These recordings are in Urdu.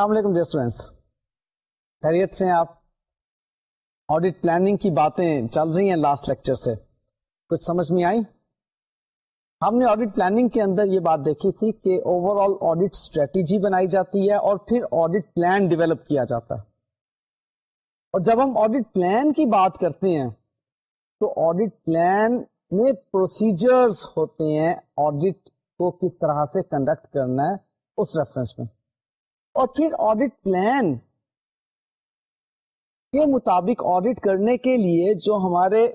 السلام علیکم ڈیئر اسٹوڈینٹس خیریت سے آپ؟ آڈیٹ پلاننگ کی باتیں چل رہی ہیں لاسٹ لیکچر سے۔ کچھ سمجھ میں آئی؟ ہم نے آڈیٹ پلاننگ کے اندر یہ بات دیکھی تھی کہ اوور آل آڈیٹ اسٹریٹجی بنائی جاتی ہے اور پھر آڈیٹ پلان ڈیولپ کیا جاتا ہے۔ اور جب ہم آڈیٹ پلان کی بات کرتے ہیں، تو آڈیٹ پلان میں پروسیجرز ہوتے ہیں آڈیٹ کو کس طرح سے کنڈکٹ کرنا ہے، اس ریفرنس میں۔ اور پھر آڈیٹ پلان کے مطابق آڈیٹ کرنے کے لیے جو ہمارے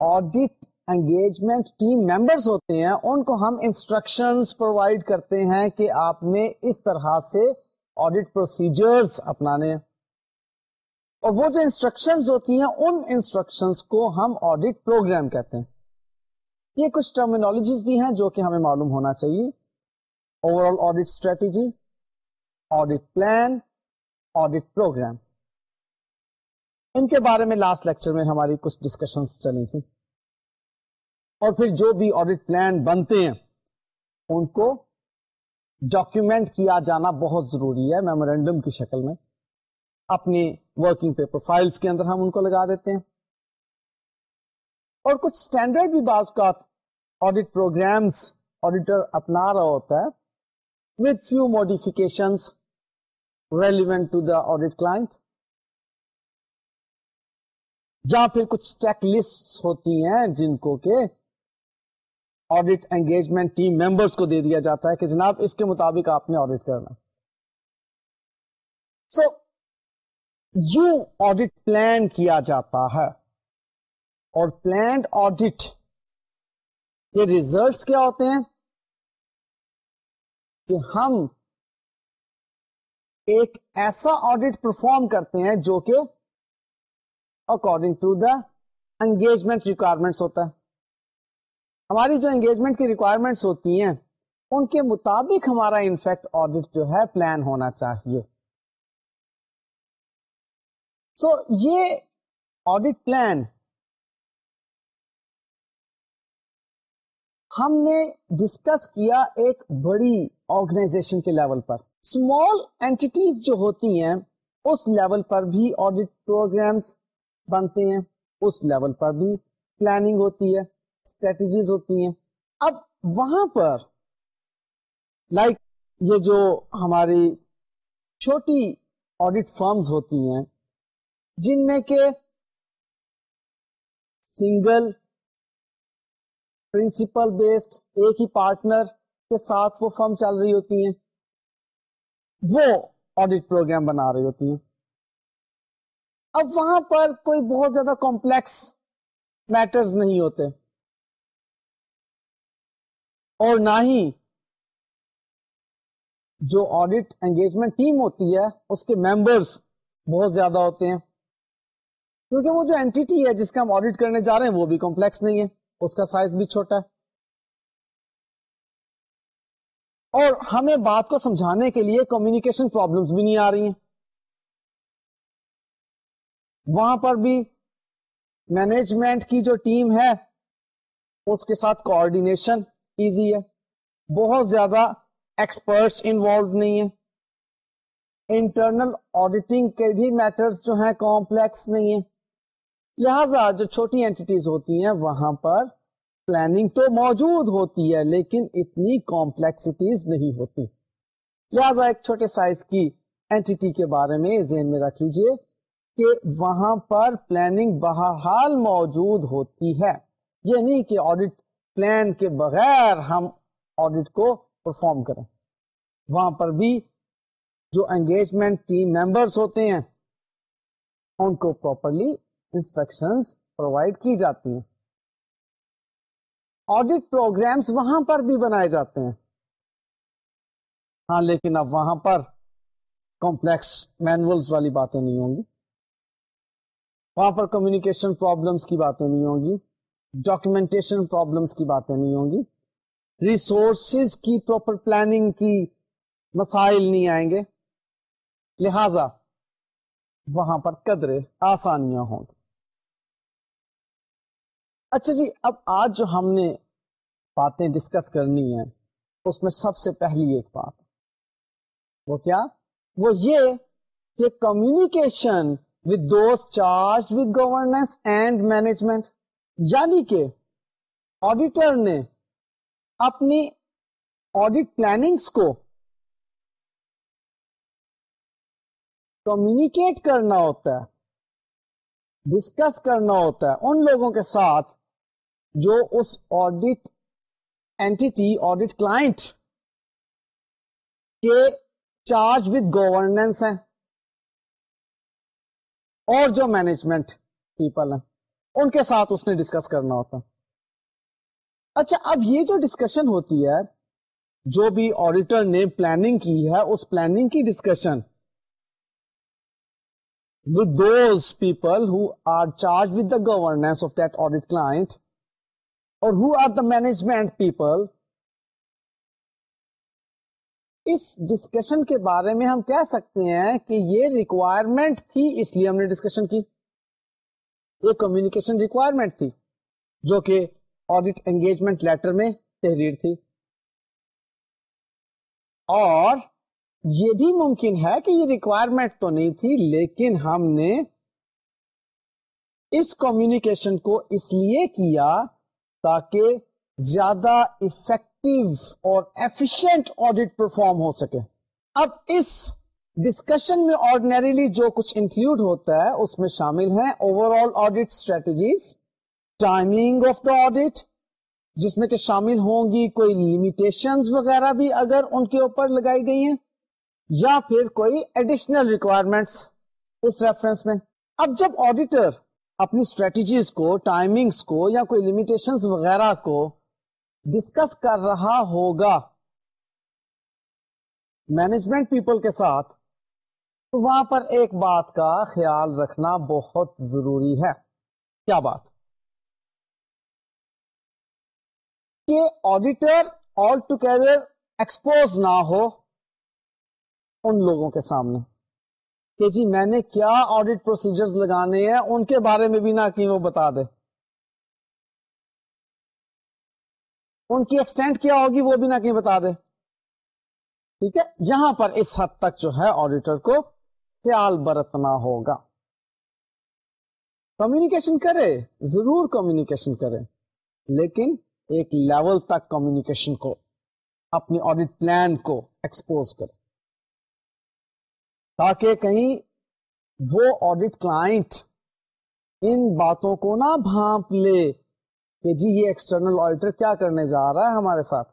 آڈیٹ انگیجمنٹ ٹیم ممبرس ہوتے ہیں، ان کو ہم انسٹرکشن پرووائڈ کرتے ہیں کہ آپ نے اس طرح سے آڈیٹ پروسیجرز اپنانے اور وہ جو انسٹرکشن ہوتی ہیں، ان انسٹرکشن کو ہم آڈیٹ پروگرام کہتے ہیں۔ یہ کچھ ٹرمینالوجیز بھی ہیں جو کہ ہمیں معلوم ہونا چاہیے۔ Overall audit strategy audit plan audit program ان کے بارے میں لاسٹ لیکچر میں ہماری کچھ ڈسکشن چلی تھی اور پھر جو بھی آڈیٹ پلان بنتے ہیں، ان کو ڈاکومینٹ کیا جانا بہت ضروری ہے میمورینڈم کی شکل میں۔ اپنی ورکنگ پیپر فائلس کے اندر ہم ان کو لگا دیتے ہیں۔ اور کچھ اسٹینڈرڈ بھی بعض کا آڈیٹ پروگرامس آڈیٹر اپنا رہا ہوتا ہے۔ With few modification relevant to the audit client یا پھر کچھ چیک لسٹ ہوتی ہیں جن کو کہ آڈیٹ انگیجمنٹ ٹیم ممبرس کو دے دیا جاتا ہے کہ جناب اس کے مطابق آپ نے آڈیٹ کرنا سو so, یوں آڈیٹ پلان کیا جاتا ہے اور پلانڈ آڈیٹ کے ریزلٹس کیا ہوتے ہیں کہ ہم ایک ایسا آڈیٹ پرفارم کرتے ہیں جو کہ according to the engagement requirements ہوتا ہے۔ ہماری جو انگیجمنٹ کی ریکوائرمنٹس ہوتی ہیں ان کے مطابق ہمارا انفیکٹ آڈیٹ جو ہے پلان ہونا چاہیے۔ سو so, یہ آڈیٹ پلان ہم نے ڈسکس کیا ایک بڑی آرگنائزیشن کے لیول پر. اسمال اینٹیز جو ہوتی ہیں، اس لیول پر بھی آڈیٹ پروگرامس بنتے ہیں، اس لیول پر بھی پلاننگ ہوتی ہے اسٹریٹجیز ہوتی ہیں. اب وہاں پر لائک like یہ جو ہماری چھوٹی آڈیٹ فرمز ہوتی ہیں، جن میں کہ سنگل پرنسپل بیسڈ ایک ہی پارٹنر کے ساتھ وہ فرم چل رہی ہوتی ہیں۔ وہ آڈیٹ پروگرام بنا رہی ہوتی ہیں۔ اب وہاں پر کوئی بہت زیادہ کمپلیکس میٹرز نہیں ہوتے۔ اور نہ ہی جو آڈیٹ انگیجمنٹ ٹیم ہوتی ہے، اس کے ممبرس بہت زیادہ ہوتے ہیں۔ کیونکہ وہ جو اینٹی ہے جس کا ہم آڈیٹ کرنے جا رہے ہیں، وہ بھی کمپلیکس نہیں ہے۔ اس کا سائز بھی چھوٹا ہے۔ اور ہمیں بات کو سمجھانے کے لیے کمیونیکیشن پرابلمس بھی نہیں آ رہی ہیں۔ وہاں پر بھی مینجمنٹ کی جو ٹیم ہے، اس کے ساتھ کوآڈینیشن ایزی ہے۔ بہت زیادہ ایکسپرٹس انوالو نہیں ہے انٹرنل آڈیٹنگ کے بھی میٹرز جو ہیں کمپلیکس نہیں ہے لہذا جو چھوٹی اینٹیز ہوتی ہیں، وہاں پر پلاننگ تو موجود ہوتی ہے، لیکن اتنی کمپلیکسٹیز نہیں ہوتی۔ لہذا ایک چھوٹے سائز کی اینٹی کے بارے میں ذہن میں رکھ لیجیے کہ وہاں پر پلاننگ بہرحال موجود ہوتی ہے۔ یہ نہیں کہ آڈیٹ پلان کے بغیر ہم آڈیٹ کو پرفارم کریں۔ وہاں پر بھی جو انگیجمنٹ ٹیم ممبرس ہوتے ہیں، ان کو پراپرلی انسٹرکشن پرووائڈ کی جاتی ہیں۔ آڈیٹ پروگرامس وہاں پر بھی بنائے جاتے ہیں۔ ہاں لیکن اب وہاں پر کمپلیکس مینولس والی باتیں نہیں ہوں گی۔ وہاں پر کمیونیکیشن پرابلمس کی باتیں نہیں ہوں گی۔ ڈاکومینٹیشن پرابلمس کی باتیں نہیں ہوں گی۔ ریسورسز کی پراپر پلاننگ کی مسائل نہیں آئیں گے۔ لہذا وہاں پر قدرے آسانیاں ہوں گی۔ اچھا جی اب آج جو ہم نے باتیں ڈسکس کرنی ہیں، اس میں سب سے پہلی ایک بات، وہ کیا؟ وہ یہ کہ communication with those charge with governance and management یعنی کہ آڈیٹر نے اپنی آڈیٹ پلاننگس کو کمیونیکیٹ کرنا ہوتا ہے ڈسکس کرنا ہوتا ہے، ان لوگوں کے ساتھ جو اس آڈیٹ اینٹی آڈیٹ کلائنٹ کے چارج وتھ گورننس ہیں اور جو مینجمنٹ پیپل ہیں، ان کے ساتھ اس نے ڈسکس کرنا ہوتا۔ اچھا اب یہ جو ڈسکشن ہوتی ہے، جو بھی آڈیٹر نے پلاننگ کی ہے، اس پلاننگ کی discussion with those people who are charged with the governance of that audit client or who are the management people? اس ڈسکشن کے بارے میں ہم کہہ سکتے ہیں کہ یہ ریکوائرمنٹ تھی، اس لیے ہم نے ڈسکشن کی۔ یہ کمیونیکیشن ریکوائرمنٹ تھی، جو کہ آڈیٹ انگیجمنٹ لیٹر میں تحریر تھی۔ اور یہ بھی ممکن ہے کہ یہ ریکوائرمنٹ تو نہیں تھی، لیکن ہم نے اس کمیونیکیشن کو اس لیے کیا تاکہ زیادہ افیکٹو اور ایفیشینٹ آڈیٹ پرفارم ہو سکے۔ اب اس ڈسکشن میں آرڈنریلی جو کچھ انکلوڈ ہوتا ہے، اس میں شامل ہیں overall audit strategies timing of the audit جس میں کہ شامل ہوں گی کوئی لمیٹیشن وغیرہ بھی اگر ان کے اوپر لگائی گئی ہیں، یا پھر کوئی ایڈیشنل ریکوائرمنٹس اس ریفرنس میں۔ اب جب آڈیٹر اپنی اسٹریٹجیز کو ٹائمنگس کو یا کوئی لمیٹیشن وغیرہ کو ڈسکس کر رہا ہوگا۔ مینجمنٹ پیپل کے ساتھ تو وہاں پر ایک بات کا خیال رکھنا بہت ضروری ہے۔ کیا بات؟ کہ آڈیٹر آل ٹوگیدر ایکسپوز نہ ہو ان لوگوں کے سامنے۔ کہ جی میں نے کیا آڈیٹ پروسیجر لگانے ہیں، ان کے بارے میں بھی نہ کہ وہ بتا دے۔ ان کی ایکسٹینٹ کیا ہوگی وہ بھی نہ کہ بتا دے۔ ٹھیک ہے؟ یہاں پر اس حد تک جو ہے آڈیٹر کو خیال برتنا ہوگا۔ کمیونیکیشن کرے، ضرور کمیونیکیشن کرے، لیکن ایک لیول تک کمیونیکیشن کو، اپنی آڈیٹ پلان کو ایکسپوز کرے۔ تاکہ کہیں وہ آڈیٹ کلائنٹ ان باتوں کو نہ بھانپ لے کہ جی یہ ایکسٹرنل آڈیٹر کیا کرنے جا رہا ہے ہمارے ساتھ؟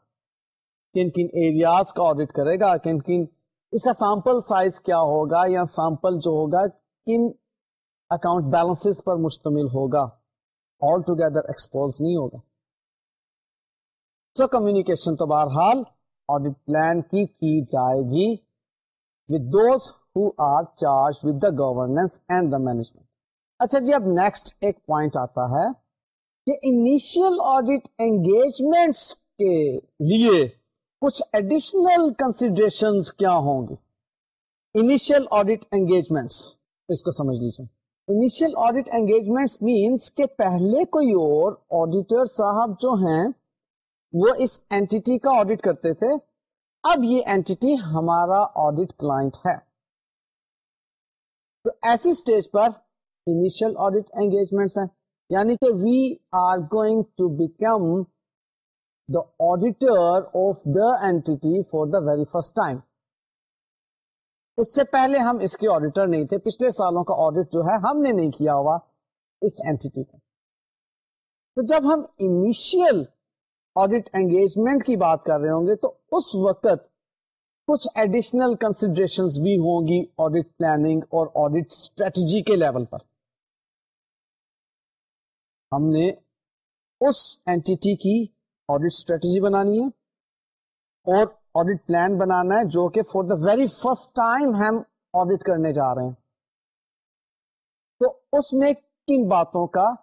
کن کن ایریاز کا آڈیٹ کرے گا؟ کن کن اس کا سیمپل سائز کیا ہوگا یا سیمپل جو ہوگا، کن اکاؤنٹ بیلنس پر مشتمل ہوگا؟ آل ٹوگیدر ایکسپوز نہیں ہوگا۔ سو کمیونیکیشن تو بہرحال آڈیٹ پلان کی کی جائے گی with those are charge with the governance and the management اچھا جی اب نیکسٹ ایک پوائنٹ آتا ہے کہ انیشیل آڈیٹ انگیجمنٹس کے لیے کچھ ایڈیشنل کنسیڈریشن کیا ہوں گی انیشیل آڈیٹ انگیجمنٹس اس کو سمجھ لیجیے انیشیل آڈیٹ انگیجمنٹس مینس کہ پہلے کوئی اور آڈیٹر صاحب جو ہیں، وہ اس اینٹی کا آڈیٹ کرتے تھے۔ اب یہ اینٹی ہمارا آڈیٹ کلائنٹ ہے۔ تو ایسی اسٹیج پر انیشیل آڈیٹ انگیجمنٹ ہیں۔ یعنی کہ we are going to become the auditor of the entity for the very first time اس سے پہلے ہم اس کے آڈیٹر نہیں تھے۔ پچھلے سالوں کا آڈیٹ جو ہے ہم نے نہیں کیا ہوا اس اینٹی کا۔ تو جب ہم انیشیل آڈیٹ انگیجمنٹ کی بات کر رہے ہوں گے تو اس وقت کچھ ایڈیشنل کنسیڈریشن بھی ہوں گی آڈیٹ پلاننگ اور آڈیٹ اسٹریٹجی کے لیول پر۔ ہم نے اس اینٹی کی آڈیٹ اسٹریٹجی بنانی ہے اور آڈیٹ پلان بنانا ہے جو کہ for the very first time ہم آڈیٹ کرنے جا رہے ہیں۔ تو اس میں کن باتوں کا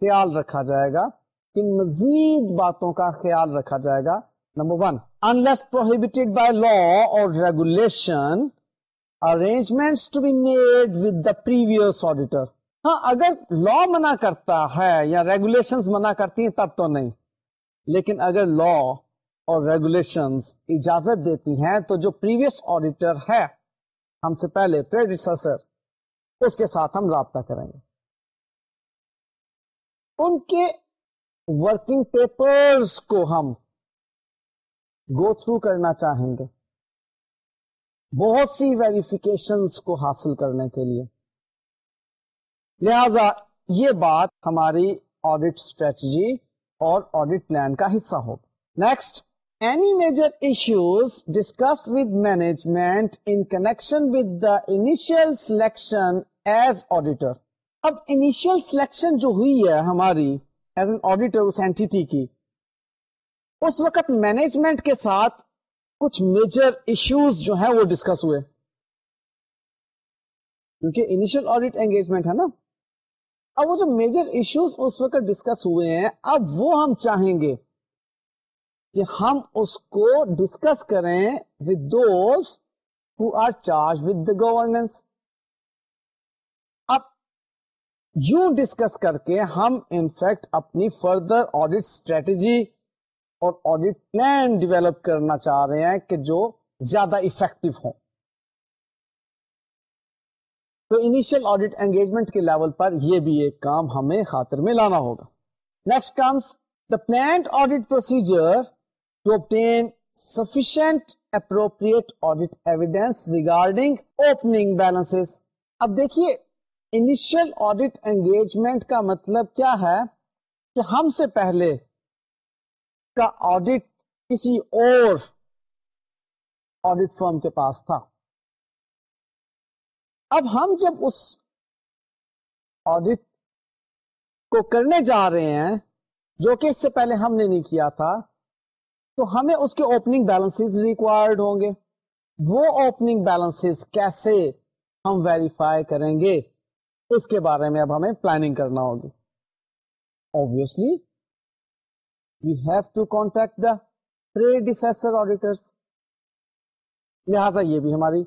خیال رکھا جائے گا؟ کن مزید باتوں کا خیال رکھا جائے گا؟ Number one unless prohibited by law or regulation arrangements to be made with the previous auditor. ہاں اگر لا منع کرتا ہے یا ریگولیشن منع کرتی ہیں، تب تو نہیں۔ لیکن اگر لا اور ریگولیشنز اجازت دیتی ہیں، تو جو پریویس آڈیٹر ہے، ہم سے پہلے اس کے ساتھ ہم رابطہ کریں گے۔ ان کے ورکنگ پیپرز کو ہم گو تھرو کرنا چاہیں گے۔ بہت سی ویریفیکیشنز کو حاصل کرنے کے لیے۔ لہذا یہ بات ہماری آڈیٹ اسٹریٹجی اور آڈیٹ پلان کا حصہ ہوگی next any major issues discussed with management in connection with the initial selection as auditor اب انیشیل سلیکشن جو ہوئی ہے ہماری ایز این آڈیٹر اس اینٹی کی اس وقت مینجمنٹ کے ساتھ کچھ میجر ایشوز جو ہیں وہ ڈسکس ہوئے۔ کیونکہ انیشیل آڈیٹ انگیجمنٹ ہے نا۔ اب وہ جو میجر ایشوز اس وقت ڈسکس ہوئے ہیں، اب وہ ہم چاہیں گے کہ ہم اس کو ڈسکس کریں with those who are charge with the governance اب یوں ڈسکس کر کے ہم انفیکٹ اپنی فردر آڈیٹ اسٹریٹجی اور آڈیٹ پلان ڈیولپ کرنا چاہ رہے ہیں کہ جو زیادہ افیکٹو ہوں۔ تو انیشیل آڈیٹ انگیجمنٹ کے لیول پر یہ بھی ایک کام ہمیں خاطر میں لانا ہوگا۔ Next comes the planned audit procedure to obtain sufficient appropriate audit evidence regarding opening balances اب دیکھیے انیشیل آڈیٹ انگیجمنٹ کا مطلب کیا ہے کہ ہم سے پہلے کا آڈیٹ کسی اور آڈیٹ فرم کے پاس تھا۔ اب ہم جب اس آڈیٹ کو کرنے جا رہے ہیں، جو کہ اس سے پہلے ہم نے نہیں کیا تھا، تو ہمیں اس کے اوپننگ بیلنس ریکوائرڈ ہوں گے۔ وہ اوپننگ بیلنس کیسے ہم ویریفائی کریں گے، اس کے بارے میں اب ہمیں پلاننگ کرنا ہوگی۔ Obviously we have to contact the predecessor auditors لہذا یہ بھی ہماری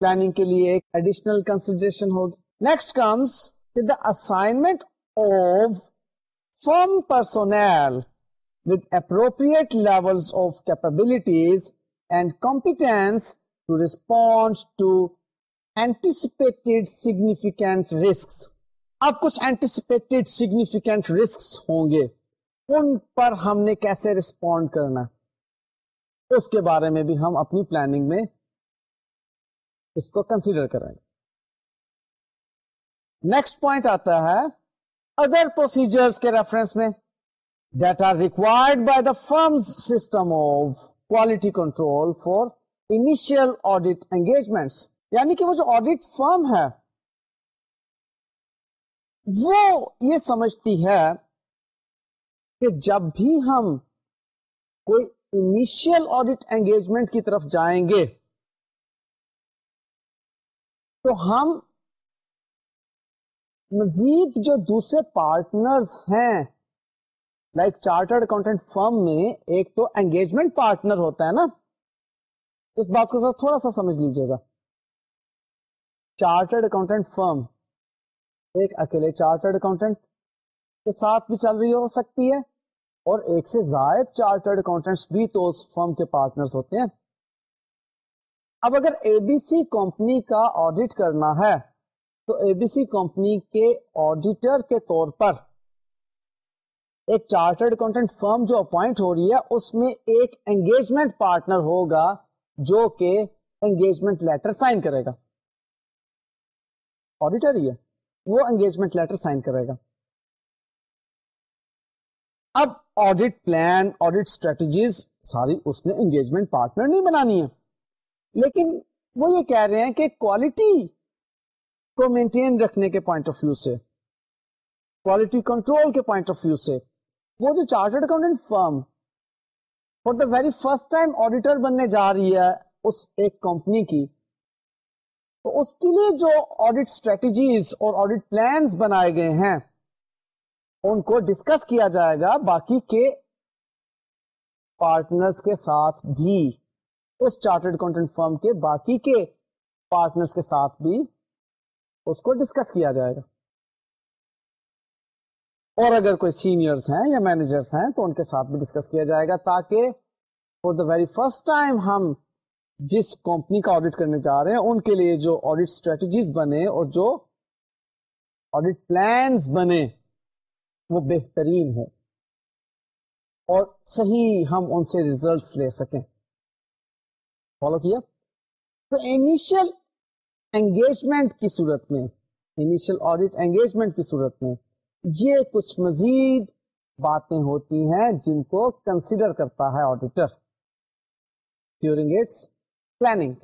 پلاننگ کے لیے ایک ایڈیشنل کنسیڈریشن ہوگی۔ Next comes the assignment of firm personnel with appropriate levels of capabilities and competence to respond to anticipated significant risks. اب کچھ اینٹیسپیکٹڈ سگنیفیکینٹ رسک ہوں گے۔ ان پر ہم نے کیسے رسپونڈ کرنا؟ اس کے بارے میں بھی ہم اپنی پلاننگ میں اس کو کنسیڈر کریں گے۔ نیکسٹ پوائنٹ آتا ہے ادر پروسیجر کے ریفرنس میں that are required by the firm system of quality control for initial audit engagement یعنی کہ وہ جو آڈیٹ فرم ہے، وہ یہ سمجھتی ہے کہ جب بھی ہم کوئی انیشیل آڈیٹ انگیجمنٹ کی طرف جائیں گے، تو ہم مزید جو دوسرے پارٹنرز ہیں لائک چارٹرڈ اکاؤنٹنٹ فرم میں ایک تو انگیجمنٹ پارٹنر ہوتا ہے نا۔ اس بات کو تھوڑا سا سمجھ لیجیے گا۔ چارٹرڈ اکاؤنٹنٹ فرم ایک اکیلے چارٹرڈ اکاؤنٹنٹ کے ساتھ بھی چل رہی ہو سکتی ہے۔ اور ایک سے زائد چارٹرڈ اکاؤنٹنٹس بھی تو اس فرم کے پارٹنرز ہوتے ہیں۔ اب اگر اے بی سی کمپنی کا آڈیٹ کرنا ہے، تو اے بی سی کمپنی کے آڈیٹر کے طور پر ایک چارٹرڈ اکاؤنٹنٹ فرم جو اپوائنٹ ہو رہی ہے، اس میں ایک انگیجمنٹ پارٹنر ہوگا جو کہ انگیجمنٹ لیٹر سائن کرے گا۔ آڈیٹر ہی ہے، وہ انگیجمنٹ لیٹر سائن کرے گا۔ اب آڈیٹ پلان آڈیٹ اسٹریٹجیز ساری اس نے انگیجمنٹ پارٹنر نہیں بنانی ہے۔ لیکن وہ یہ کہہ رہے ہیں کہ کوالٹی کو مینٹین رکھنے کے پوائنٹ آف ویو سے کوالٹی کنٹرول کے پوائنٹ آف ویو سے۔ وہ جو chartered accountant firm for the very first time auditor بننے جا رہی ہے اس ایک کمپنی کی، تو اس کے لیے جو آڈیٹ اسٹریٹجیز اور آڈیٹ پلانس بنائے گئے ہیں ان کو ڈسکس کیا جائے گا، باقی کے پارٹنرز کے ساتھ بھی، اس چارٹرڈ اکاؤنٹنٹ فرم کے باقی کے پارٹنرز کے ساتھ بھی اس کو ڈسکس کیا جائے گا۔ اور اگر کوئی سینئرس ہیں یا مینیجرس ہیں، تو ان کے ساتھ بھی ڈسکس کیا جائے گا، تاکہ for the very first time ہم جس کمپنی کا آڈٹ کرنے جا رہے ہیں، ان کے لیے جو آڈٹ اسٹریٹجیز بنے اور جو آڈٹ پلانس بنے وہ بہترین ہو اور صحیح ہم ان سے ریزلٹس لے سکیں۔ فالو کیا؟ تو انیشل انگیجمنٹ کی صورت میں انیشل آڈٹ انگیجمنٹ کی صورت میں یہ کچھ مزید باتیں ہوتی ہیں جن کو کنسیڈر کرتا ہے آڈیٹر ڈیورنگ اٹس پلاننگ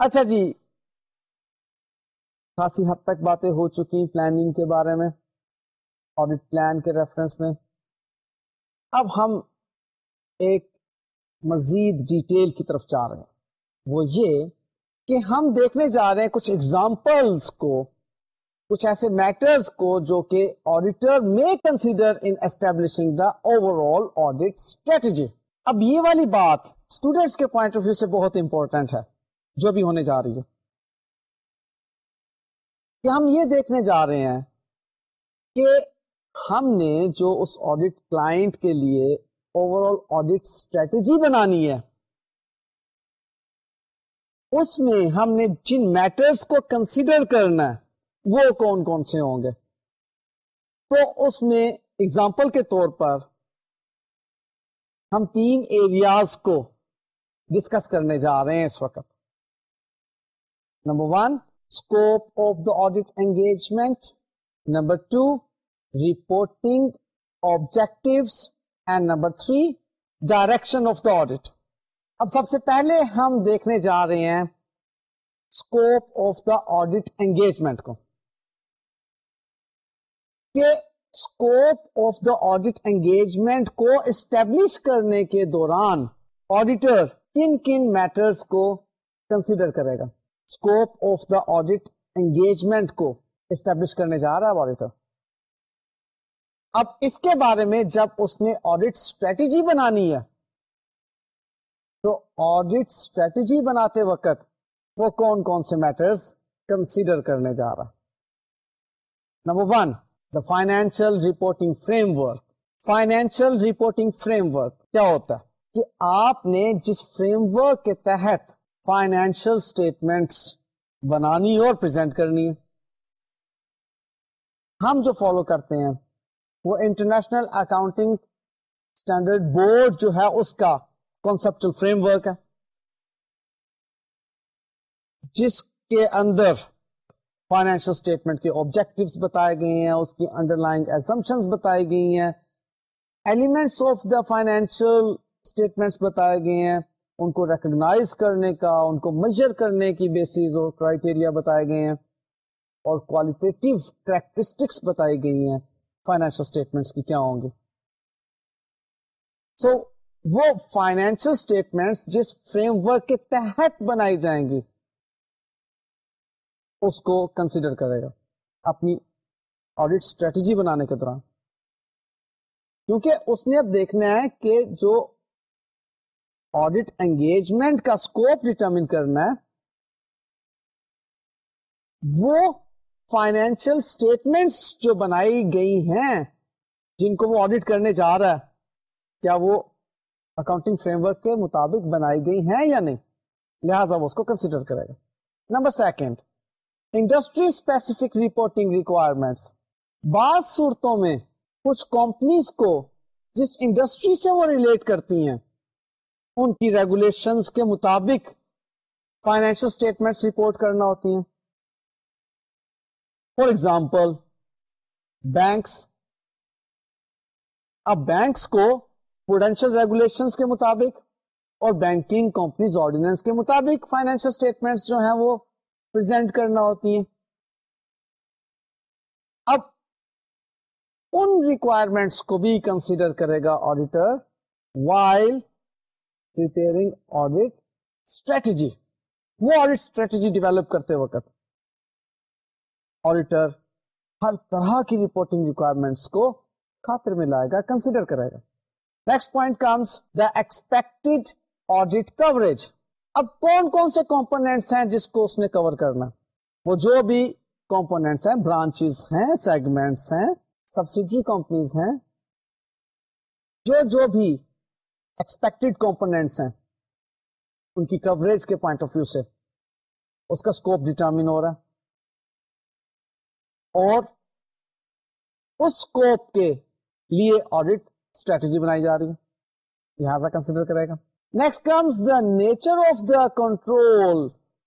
اچھا جی خاصی حد تک باتیں ہو چکی پلاننگ کے بارے میں آڈٹ پلان کے ریفرنس میں۔ اب ہم ایک مزید ڈیٹیل کی طرف جا رہے ہیں۔ وہ یہ کہ ہم دیکھنے جا رہے ہیں کچھ ایگزامپلس کو، کچھ ایسے میٹرز کو جو کہ آڈیٹر میں consider in establishing the overall audit strategy اب یہ والی بات اسٹوڈینٹس کے پوائنٹ آف ویو سے بہت امپورٹنٹ ہے، جو بھی ہونے جا رہی ہے۔ کہ ہم یہ دیکھنے جا رہے ہیں کہ ہم نے جو اس آڈیٹ کلائنٹ کے لیے اوور آل آڈیٹ اسٹریٹجی بنانی ہے، اس میں ہم نے جن میٹرز کو کنسیڈر کرنا ہے، وہ کون کون سے ہوں گے۔ تو اس میں اگزامپل کے طور پر ہم تین ایریاز کو ڈسکس کرنے جا رہے ہیں اس وقت۔ Number one scope of the audit engagement number two reporting objectives and number three direction of the audit اب سب سے پہلے ہم دیکھنے جا رہے ہیں scope of the audit engagement کو. کہ scope of the audit engagement کو اسٹیبلش کرنے کے دوران آڈیٹر کن کن میٹرس کو کنسیڈر کرے گا. Scope of the audit engagement کو اسٹیبلش کرنے جا رہا ہے آڈیٹر اب اس کے بارے میں جب اس نے آڈیٹ اسٹریٹجی بنانی ہے، تو آڈیٹ اسٹریٹجی بناتے وقت وہ کون کون سے میٹرز کنسیڈر کرنے جا رہا۔ Number one the financial reporting framework financial reporting framework کیا ہوتا ہے؟ کہ آپ نے جس فریم ورک کے تحت فائنینشیل اسٹیٹمنٹس بنانی اور پرزینٹ کرنی ہے۔ ہم جو فالو کرتے ہیں، وہ انٹرنیشنل اکاؤنٹنگ اسٹینڈرڈ بورڈ جو ہے، اس کا کانسپچل فریم ورک ہے۔ جس کے اندر فائنینشیل اسٹیٹمنٹ کے آبجیکٹو بتائے گئے ہیں، اس کی انڈر لائن ایزمپشن بتائی گئی ہیں۔ Elements of the financial statements بتائے گئے ہیں۔ ان کو ریکگنائز کرنے کا ان کو میجر کرنے کی بیسز اور کرائٹیریا بتائے گئے ہیں اور کوالیٹیو کریکٹرسٹکس بتائی گئی ہیں فائنینشیل اسٹیٹمنٹس کی کیا ہوں گے۔ سو so, وہ فائنینشیل اسٹیٹمنٹس جس فریم ورک کے تحت بنائی جائیں گی اس کو کنسیڈر کرے گا۔ اپنی آڈیٹ اسٹریٹجی بنانے کے دوران۔ کیونکہ اس نے اب دیکھنا ہے کہ جو آڈیٹ انگیجمنٹ کا اسکوپ ڈٹرمن کرنا ہے، وہ فائنینشیل اسٹیٹمنٹس جو بنائی گئی ہیں، جن کو وہ آڈیٹ کرنے جا رہا ہے، کیا وہ اکاؤنٹنگ فریم ورک کے مطابق بنائی گئی ہیں یا نہیں؟ لہذا وہ اس کو کنسیڈر کرے گا. Number second industry specific reporting requirements بعض صورتوں میں کچھ کمپنیز کو جس انڈسٹری سے وہ ریلیٹ کرتی ہیں ان کی ریگولیشن کے مطابق فائنینشل اسٹیٹمنٹس رپورٹ کرنا ہوتی ہیں۔ فار ایگزامپل بینکس اب بینکس کو پروڈینشل ریگولیشن کے مطابق اور بینکنگ کمپنیز آرڈیننس کے مطابق فائنینشل اسٹیٹمنٹس جو ہیں وہ کرنا ہوتی ہیں۔ اب ان ریکوائرمنٹس کو بھی کنسیڈر کرے گا آڈیٹر وائل آڈیٹ اسٹریٹجی وہ آڈیٹ اسٹریٹجی ڈیولپ کرتے وقت آڈیٹر ہر طرح کی رپورٹنگ ریکوائرمنٹس کو خاطر میں لائے گا کنسیڈر کرے گا۔ Next point comes the expected audit coverage اب کون کون سے کمپونیٹس ہیں جس کو اس نے کور کرنا؟ وہ جو بھی کمپونیٹس ہیں برانچز ہیں سیگمنٹس ہیں سبسڈری کمپنیز ہیں، جو جو بھی ایکسپیکٹڈ کمپونیٹس ہیں ان کی کوریج کے پوائنٹ آف ویو سے۔ اس کا اسکوپ ڈٹرمن ہو رہا ہے۔ اور اس اسکوپ کے لیے آڈیٹ اسٹریٹجی بنائی جا رہی ہے۔ لہذا کنسیڈر کرے گا۔ Next comes the nature of the control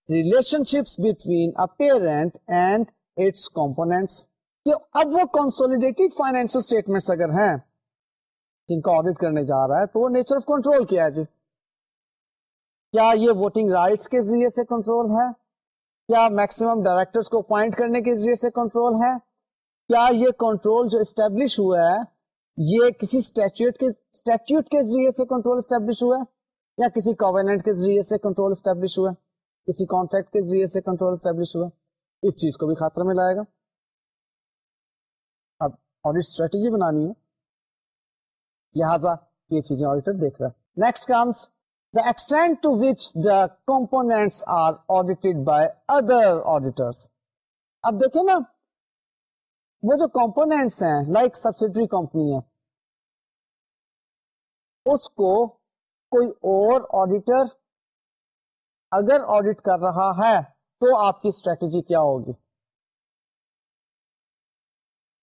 relationships between parent and its components اب وہ کنسولیڈیٹڈ فائنینشیل اسٹیٹمنٹس اگر ہیں جن کا آڈیٹ کرنے جا رہا ہے، تو وہ نیچر آف کنٹرول کیا ہے جی؟ کیا یہ ووٹنگ رائٹس کے ذریعے سے کنٹرول ہے؟ کیا میکسیمم ڈائریکٹرز کو اپوائنٹ کرنے کے ذریعے سے کنٹرول ہے؟ کیا یہ کنٹرول جو اسٹیبلش ہوا ہے، یہ کسی اسٹیچوٹ کے اسٹیچوٹ کے ذریعے سے کنٹرول اسٹیبلش ہوا ہے؟ یا کسی کوویننٹ کے ذریعے سے کنٹرول اسٹیبلش ہوا ہے؟ کسی کانٹریکٹ کے ذریعے سے کنٹرول اسٹیبلش ہوا ہے؟ اس چیز کو بھی خاطر میں لائے گا۔ اب آڈیٹ اسٹریٹجی بنانی ہے۔ لہذا یہ چیزیں آڈیٹر دیکھ رہا ہے۔ Next comes the extent to which the components are audited by other auditors اب دیکھیں نا، وہ جو کمپونیٹس ہیں لائک سبسڈری کمپنی ہے اس کو کوئی اور آڈیٹر اگر آڈیٹ کر رہا ہے، تو آپ کی اسٹریٹجی کیا ہوگی؟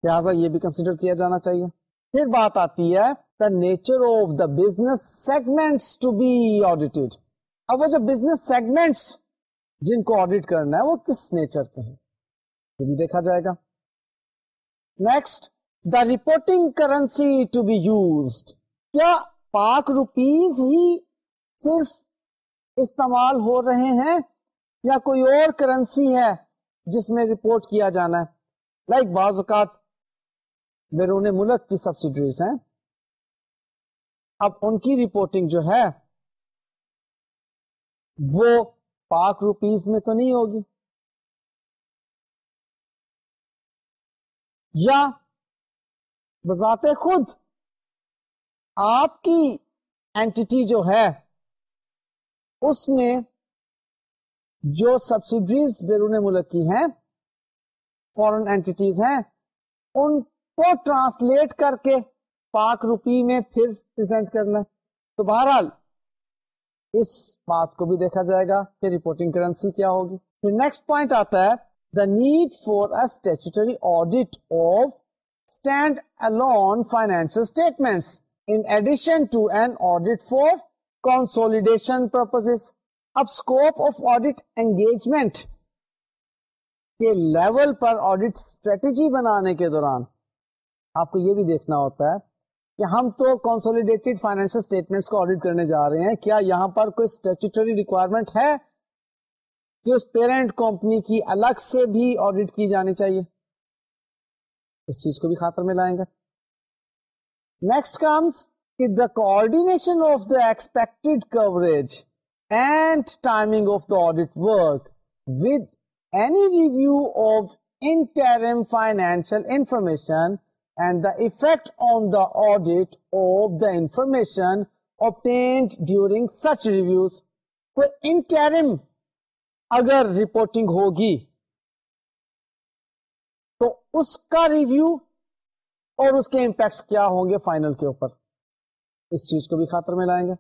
لہذا یہ بھی کنسیڈر کیا جانا چاہیے۔ پھر بات آتی ہے the nature of the business segments to be audited اب وہ جو بزنس سیگمنٹس جن کو آڈیٹ کرنا ہے وہ کس نیچر کے ہیں؟ یہ بھی دیکھا جائے گا۔ Next the reporting currency to be use کیا پاک روپیز ہی صرف استعمال ہو رہے ہیں یا کوئی اور کرنسی ہے جس میں رپورٹ کیا جانا ہے؟ لائک بعض اوقات بیرون ملک کی سبسڈریز ہیں۔ اب ان کی رپورٹنگ جو ہے وہ پاک روپیز میں تو نہیں ہوگی۔ یا بذات خود آپ کی اینٹی جو ہے اس میں جو سبسڈریز بیرون ملک کی ہیں فورن اینٹیز ہیں، ان کو ٹرانسلیٹ کر کے پاک روپی میں پھر پرزینٹ کرنا تو بہرحال، اس بات کو بھی دیکھا جائے گا کہ رپورٹنگ کرنسی کیا ہوگی۔ پھر نیکسٹ پوائنٹ آتا ہے، the need for a statutory audit of stand-alone financial statements in addition to an audit for consolidation purposes. اب اسکوپ آف آڈیٹ انگیجمنٹ کے لیول پر آڈیٹ اسٹریٹجی بنانے کے دوران، آپ کو یہ بھی دیکھنا ہوتا ہے۔ کہ ہم تو کنسولیڈیٹڈ فائنینشیل اسٹیٹمنٹس کو آڈیٹ کرنے جا رہے ہیں، کیا یہاں پر کوئی اسٹیچوٹری ریکوائرمنٹ ہے کہ اس پیرنٹ کمپنی کی الگ سے بھی آڈٹ کی جانی چاہیے؟ اس چیز کو بھی خاطر میں لائیں گے۔ Next comes the coordination of the expected coverage and timing of the audit work with any review of interim financial information and the effect on the audit of the information obtained during such reviews کوئی انٹرم اگر رپورٹنگ ہوگی تو اس کا ریویو اور اس کے امپیکٹس کیا ہوں گے فائنل کے اوپر؟ اس چیز کو بھی خاطر میں لائیں گے۔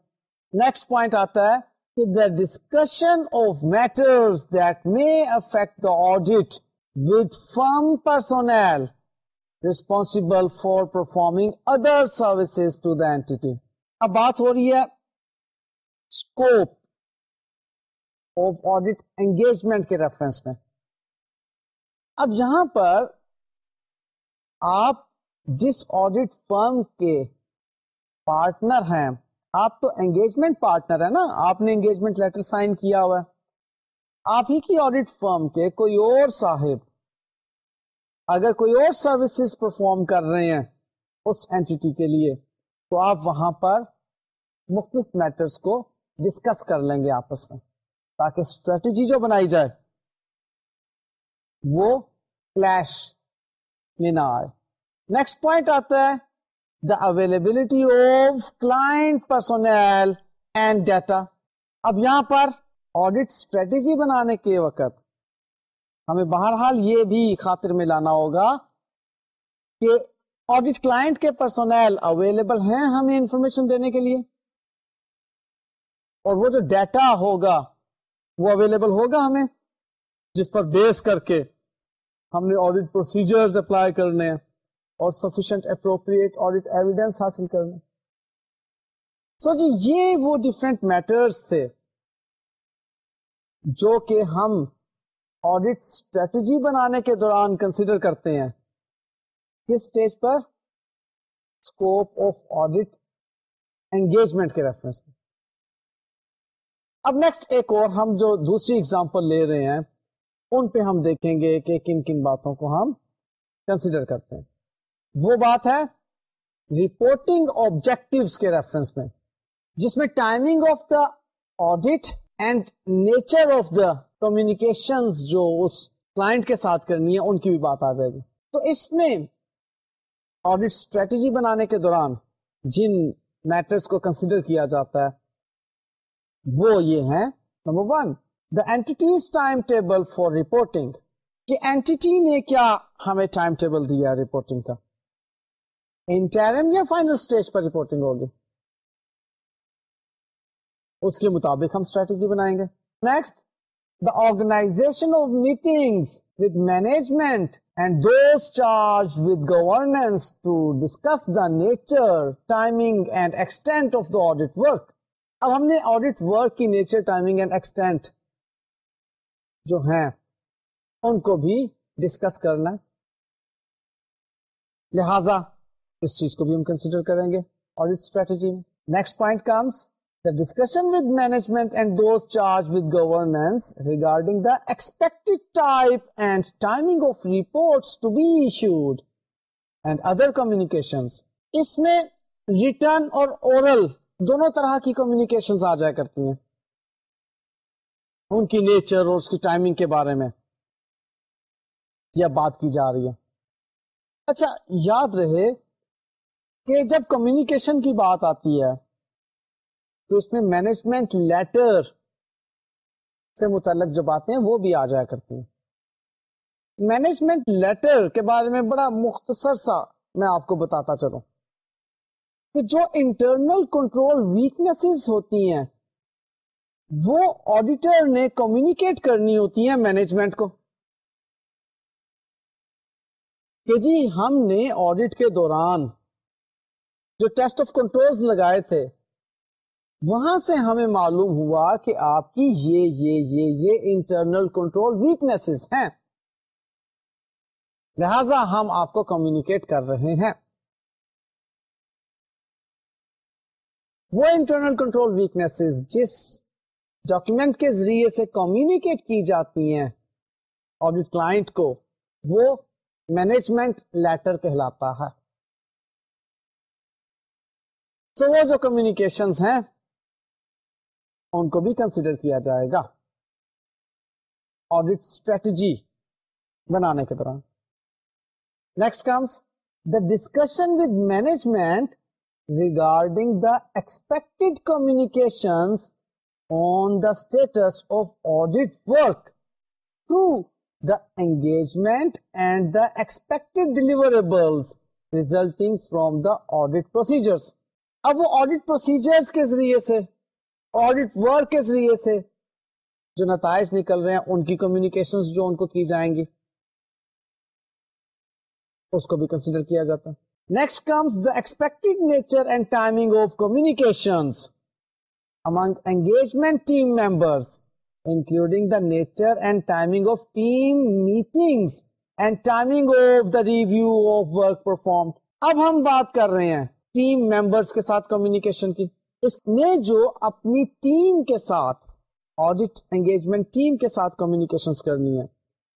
نیکسٹ پوائنٹ آتا ہے کہ the discussion of matters that may affect the audit with firm personnel responsible for performing other services to the entity اب بات ہو رہی ہے اسکوپ آف آڈیٹ انگیجمنٹ کے ریفرنس میں۔ اب یہاں پر آپ جس آڈیٹ فرم کے پارٹنر ہیں، آپ تو انگیجمنٹ پارٹنر ہے نا، آپ نے انگیجمنٹ لیٹر سائن کیا ہوا ہے۔ آپ ہی کی آڈیٹ فرم کے کوئی اور صاحب اگر کوئی اور سروسز پرفارم کر رہے ہیں اس اینٹی کے لیے، تو آپ وہاں پر مختلف میٹرز کو ڈسکس کر لیں گے آپس میں، تاکہ اسٹریٹجی جو بنائی جائے، وہ کلیش میں نہ آئے۔ نیکسٹ پوائنٹ آتا ہے the availability of client personnel and data اب یہاں پر آڈیٹ اسٹریٹجی بنانے کے وقت ہمیں بہرحال یہ بھی خاطر میں لانا ہوگا کہ آڈیٹ کلائنٹ کے پرسنل اویلیبل ہیں ہمیں انفارمیشن دینے کے لیے اور وہ جو ڈیٹا ہوگا وہ اویلیبل ہوگا ہمیں جس پر بیس کر کے ہم نے آڈیٹ پروسیجر اپلائی کرنے اور سفیشنٹ اپروپریٹ آڈیٹ ایویڈینس حاصل کرنے۔ سو so جی یہ وہ ڈفرینٹ میٹرس تھے جو کہ ہم آڈیٹ اسٹریٹجی بنانے کے دوران کنسیڈر کرتے ہیں۔ کس اسٹیج پر؟ اسکوپ آف آڈیٹ انگیجمنٹ کے ریفرنس میں اب نیکسٹ ایک اور ہم جو دوسری اگزامپل لے رہے ہیں، ان پہ ہم دیکھیں گے کہ کن کن باتوں کو ہم کنسیڈر کرتے ہیں۔ وہ بات ہے رپورٹنگ آبجیکٹو کے ریفرنس میں، جس میں timing of the audit and nature of the communication جو اس کلائنٹ کے ساتھ کرنی ہے، ان کی بھی بات آ جائے گی۔ تو اس میں آڈیٹ اسٹریٹجی بنانے کے دوران جن میٹرس کو کنسیڈر کیا جاتا ہے، وہ یہ ہے number one the entity's timetable for reporting کہ اینٹی نے کیا ہمیں ٹائم ٹیبل دیا رپورٹنگ کا۔ انٹرم یا فائنل اسٹیج پر رپورٹنگ ہوگی؟ اس کے مطابق ہم اسٹریٹجی بنائیں گے۔ Next the organisation of meeting with management and those charge with governance to discuss the nature timing and extent of the audit work اب ہم نے آڈیٹ ورک کی نیچر ٹائمنگ اینڈ ایکسٹینٹ جو ہیں، ان کو بھی ڈسکس کرنا۔ لہذا اس چیز کو بھی ہم کنسیڈر کریں گے آڈیٹ اسٹریٹجی میں۔ Next point comes discussion with management and those charge with governance regarding the expect type and timing of reports to be issued and other communication اس میں ریٹرن اور اورل دونوں طرح کی کمیونیکیشن آ جایا کرتی ہیں ان کی نیچر اور اس کی ٹائمنگ کے بارے میں یا بات کی جا رہی ہے اچھا یاد رہے کہ جب کمیونیکیشن کی بات آتی ہے تو اس میں مینجمنٹ لیٹر سے متعلق جو باتیں ہیں وہ بھی آ جایا کرتی ہیں۔ مینجمنٹ لیٹر کے بارے میں بڑا مختصر سا میں آپ کو بتاتا چلوں۔ کہ جو انٹرنل کنٹرول ویکنیسز ہوتی ہیں، وہ آڈیٹر نے کمیونیکیٹ کرنی ہوتی ہیں مینجمنٹ کو۔ کہ جی ہم نے آڈیٹ کے دوران جو ٹیسٹ آف کنٹرول لگائے تھے وہاں سے ہمیں معلوم ہوا کہ آپ کی یہ یہ یہ یہ انٹرنل کنٹرول ویکنیسز ہیں۔ لہذا ہم آپ کو کمیونیکیٹ کر رہے ہیں۔ وہ انٹرنل کنٹرول ویکنیس جس ڈاکومینٹ کے ذریعے سے کمیونیکیٹ کی جاتی ہیں آڈیٹ کلائنٹ کو، وہ مینجمنٹ لیٹر کہلاتا ہے۔ تو وہ جو کمیونیکیشن ہیں ان کو بھی کنسیڈر کیا جائے گا۔ آڈیٹ اسٹریٹجی بنانے کے دوران۔ Next comes the discussion with management regarding the expect communication on the status of audit work to the engagement and the expect deliverable resulting from the audit procedures اب وہ آڈیٹ پروسیجرس کے ذریعے سے آڈیٹ ورک کے ذریعے سے جو نتائج نکل رہے ہیں، ان کی کمیونیکیشن جو ان کو کی جائیں گی، اس کو بھی کنسیڈر کیا جاتا۔ ہے next comes the expect nature and timing of communication among engagement team members including the nature and timing of team meetings and timing of the review of work perform اب ہم بات کر رہے ہیں ٹیم ممبرس کے ساتھ کمیونیکیشن کی۔ اس نے جو اپنی ٹیم کے ساتھ آڈیٹ انگیجمنٹ ٹیم کے ساتھ کمیونیکیشن کرنی ہے،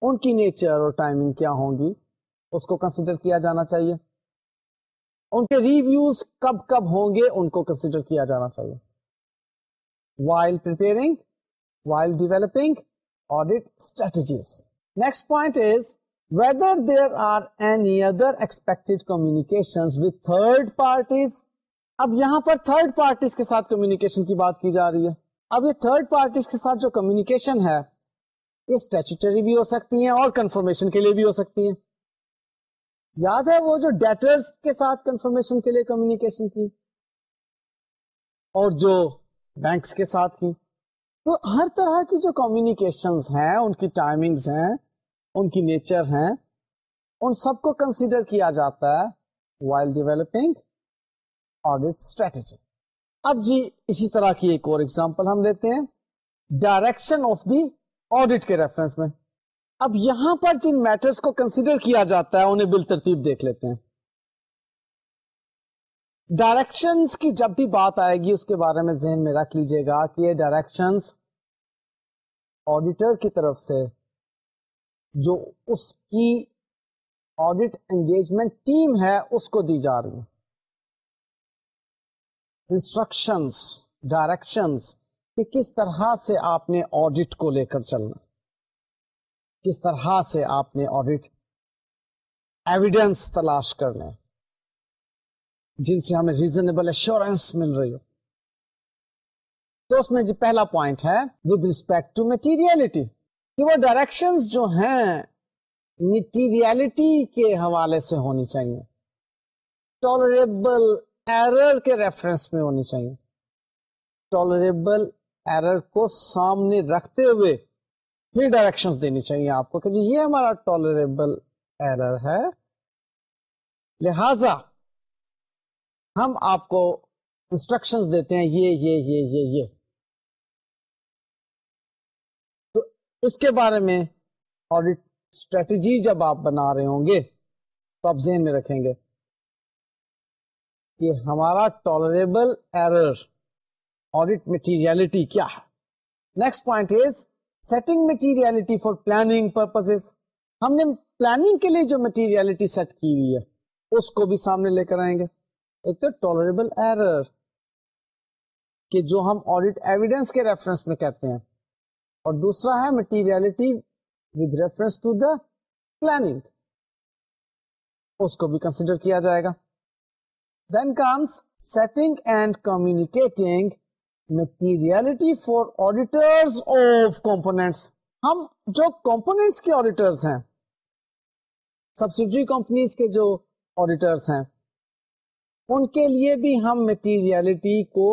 ان کی نیچر اور ٹائمنگ کیا ہوں گی؟ اس کو کنسیڈر کیا جانا چاہیے۔ ان کے ریویوز کب کب ہوں گے؟ ان کو کنسیڈر کیا جانا چاہیے۔ While while developing audit strategies next point is whether there are any other expect communication with third parties اب یہاں پر تھرڈ پارٹیز کے ساتھ کمیونیکیشن کی بات کی جا رہی ہے۔ اب یہ تھرڈ پارٹیز کے ساتھ جو کمیونیکیشن ہے، یہ اسٹیچوٹری بھی ہو سکتی ہیں اور کنفرمیشن کے لیے بھی ہو سکتی ہیں۔ یاد ہے وہ جو ڈیٹرز کے ساتھ کنفرمیشن کے لیے کمیونیکیشن کی اور جو بینکس کے ساتھ کی۔ تو ہر طرح کی جو کمیونیکیشن ہیں، ان کی ٹائمنگز ہیں، ان کی نیچر ہیں، ان سب کو کنسیڈر کیا جاتا ہے وائل ڈیولپنگ آڈیٹ اسٹریٹجی اب جی اسی طرح کی ایک اور ایگزامپل ہم لیتے ہیں. ڈائریکشن آف دی آڈیٹ کے ریفرنس میں. اب یہاں پر جن میٹرز کو کنسیڈر کیا جاتا ہے انہیں بال ترتیب دیکھ لیتے ہیں. ڈائریکشن کی جب بھی بات آئے گی اس کے بارے میں ذہن میں رکھ لیجیے گا کہ یہ ڈائریکشن آڈیٹر کی طرف سے جو اس کی آڈیٹ انگیجمنٹ ٹیم ہے اس کو دی جا رہی ہے انسٹرکشنس ڈائریکشنس کہ کس طرح سے آپ نے آڈیٹ کو لے کر چلنا۔ کس طرح سے آپ نے آڈیٹ ایویڈینس تلاش کرنے۔ جن سے ہمیں ریزنیبل ایشورینس مل رہی ہو۔ تو اس میں جو پہلا پوائنٹ ہے ود ریسپیکٹ ٹو میٹیریلٹی کہ وہ ڈائریکشن جو ہیں میٹیریلٹی کے حوالے سے ہونی چاہیے۔ ٹالریبل ایرر کے ریفرنس میں ہونی چاہیے۔ ٹالریبل ایرر کو سامنے رکھتے ہوئے پھر ڈائریکشن دینی چاہیے آپ کو کہ جی یہ ہمارا ٹالریبل ایرر ہے۔ لہذا ہم آپ کو انسٹرکشن دیتے ہیں یہ یہ یہ یہ یہ۔ تو اس کے بارے میں آڈیٹ اسٹریٹجی جب آپ بنا رہے ہوں گے تو آپ ذہن میں رکھیں گے۔ کہ ہمارا ٹالریبل ایرر آڈیٹ مٹیریلٹی کیا ہے۔ Next point is setting materiality for planning purpose ہم نے پلاننگ کے لیے جو مٹیریلٹی سیٹ کی ہوئی ہے، اس کو بھی سامنے لے کر آئیں گے۔ ایک تو ٹالریبل ایرر کہ جو ہم آڈیٹ ایویڈینس کے ریفرنس میں کہتے ہیں۔ اور دوسرا ہے materiality with reference to the planning اس کو بھی کنسیڈر کیا جائے گا۔ Then comes setting and communicating materiality for auditors of components ہم جو کمپونیٹس کے آڈیٹرز ہیں سبسڈری کمپنیز کے جو آڈیٹرس ہیں، ان کے لیے بھی ہم مٹیریلٹی کو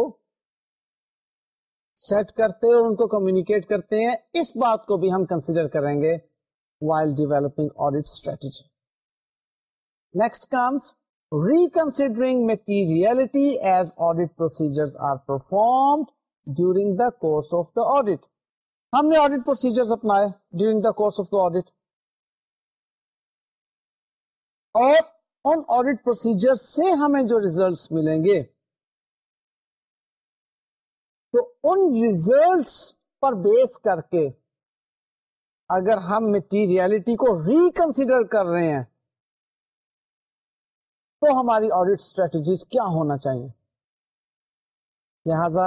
سیٹ کرتے اور ان کو کمیونیکیٹ کرتے ہیں. اس بات کو بھی ہم کنسیڈر کریں گے while developing audit strategy next comes reconsidering materiality as audit procedure are perform during the course of the audit ہم نے آڈیٹ پروسیجر اپنائے during the course of the audit اور ان آڈیٹ پروسیجر سے ہمیں جو ریزلٹس ملیں گے، تو ان ریزلٹس پر بیس کر کے اگر ہم مٹیریلٹی کو ریکنسیڈر کر رہے ہیں تو ہماری آڈیٹ اسٹریٹجیز کیا ہونا چاہیے؟ لہذا